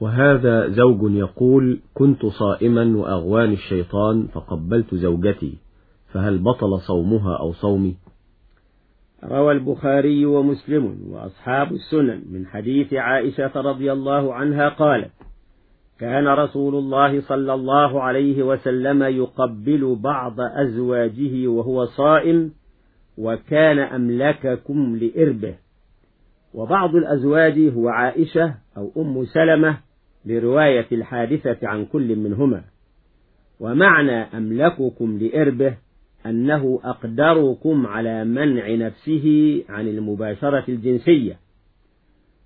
وهذا زوج يقول كنت صائما وأغواني الشيطان فقبلت زوجتي فهل بطل صومها أو صومي؟ روى البخاري ومسلم وأصحاب السنن من حديث عائشة رضي الله عنها قالت كان رسول الله صلى الله عليه وسلم يقبل بعض أزواجه وهو صائم وكان أملككم لإربه. وبعض الأزواج هو عائشة أو أم سلمة لرواية الحادثة عن كل منهما. ومعنى أملككم لإربه أنه أقدركم على منع نفسه عن المباشرة الجنسية.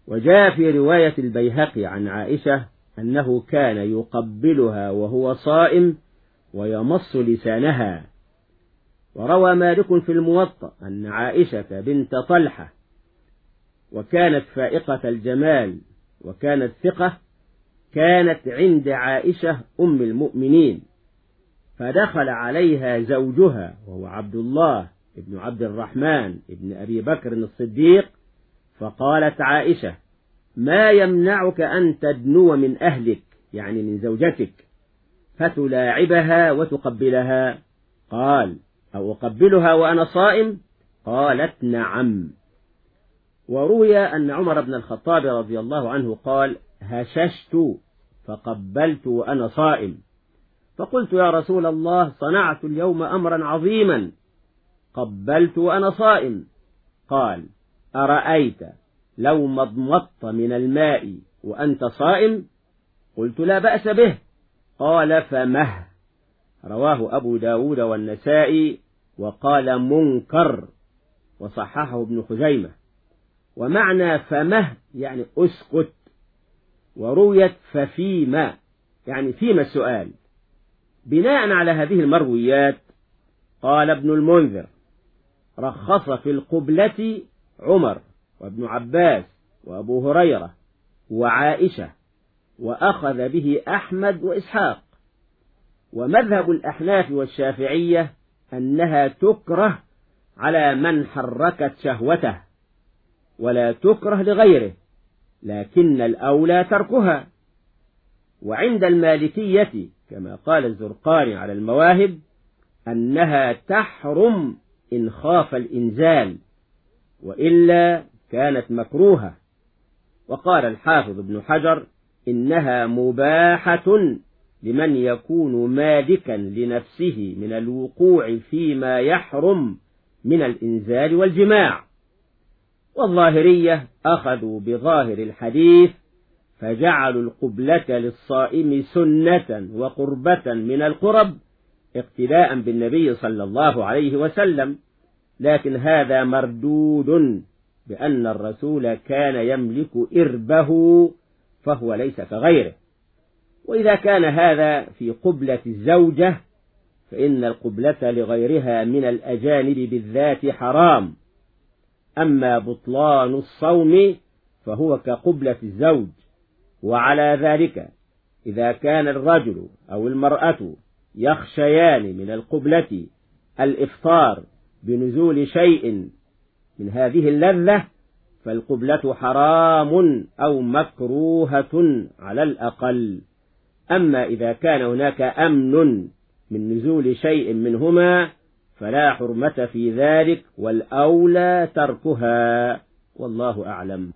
وجاء في رواية البيهقي عن عائشة أنه كان يقبلها وهو صائم ويمص لسانها. وروى مالك في الموطأ أن عائشة بنت طلحة وكانت فائقة الجمال وكانت ثقة كانت عند عائشة أم المؤمنين فدخل عليها زوجها وهو عبد الله ابن عبد الرحمن ابن أبي بكر الصديق فقالت عائشة ما يمنعك أن تدنو من أهلك يعني من زوجتك فتلاعبها وتقبلها؟ قال أو أقبلها وأنا صائم؟ قالت نعم. وروي أن عمر بن الخطاب رضي الله عنه قال هششت فقبلت وأنا صائم. فقلت يا رسول الله صنعت اليوم أمرا عظيما. قبلت وأنا صائم. قال أرأيت لو مضمضت من الماء وأنت صائم؟ قلت لا بأس به. قال فمه. رواه أبو داود والنسائي وقال منكر وصححه ابن خزيمة. ومعنى فمه يعني أسكت. ورويت ففيما يعني فيما السؤال. بناء على هذه المرويات قال ابن المنذر رخص في القبلة عمر وابن عباس وأبو هريرة وعائشة وأخذ به أحمد وإسحاق. ومذهب الأحناف والشافعية أنها تكره على من حركت شهوته ولا تكره لغيره. لكن الأولى تركها. وعند المالكية كما قال الزرقاني على المواهب أنها تحرم إن خاف الإنزال وإلا كانت مكروهة. وقال الحافظ ابن حجر إنها مباحة لمن يكون مالكا لنفسه من الوقوع فيما يحرم من الإنزال والجماع. والظاهرية أخذوا بظاهر الحديث فجعلوا القبلة للصائم سنة وقربة من القرب اقتداء بالنبي صلى الله عليه وسلم لكن هذا مردود بأن الرسول كان يملك إربه فهو ليس كغيره. وإذا كان هذا في قبلة الزوجة فإن القبلة لغيرها من الأجانب بالذات حرام. أما بطلان الصوم فهو كقبلة الزوج وعلى ذلك إذا كان الرجل أو المرأة يخشيان من القبلة الإفطار بنزول شيء من هذه اللذة فالقبلة حرام أو مكروهة على الأقل. أما إذا كان هناك أمن من نزول شيء منهما فلا حرمة في ذلك والأولى تركها. والله أعلم.